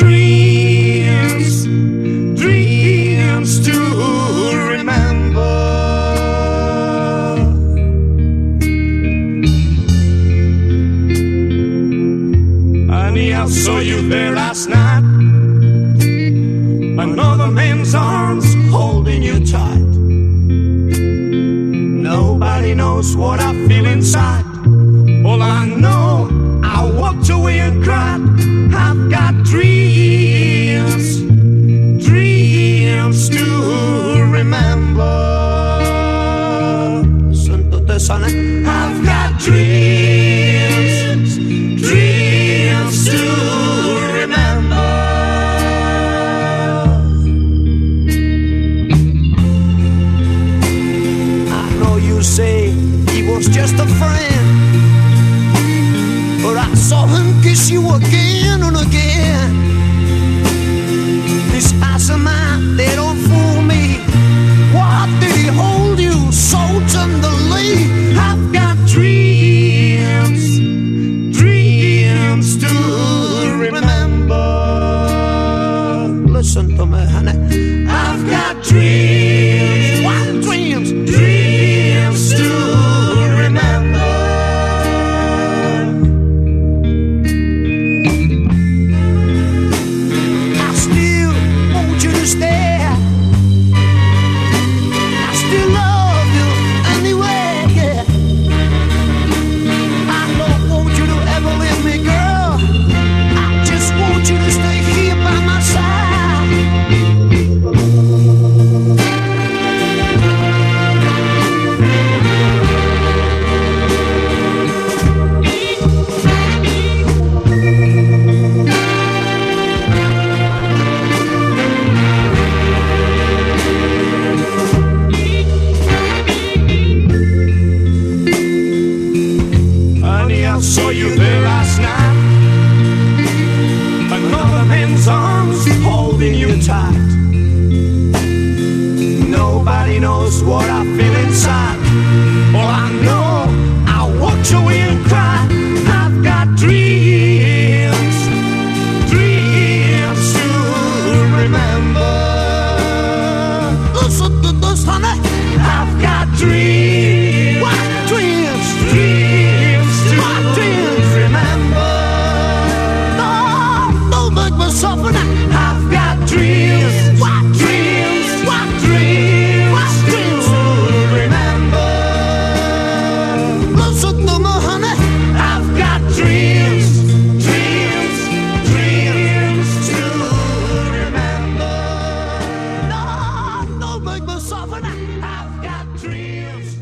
dreams, dreams to remember. Honey, I saw you there last night. Another man's arms holding you tight. Nobody knows what I feel inside. sonnet. I've got dreams, dreams to remember. I know you say he was just a friend, but I saw him kiss you again and again. This house of mine. I've got dreams. holding you tight. Nobody knows what I feel inside. All I know, I walked away. I've got dreams.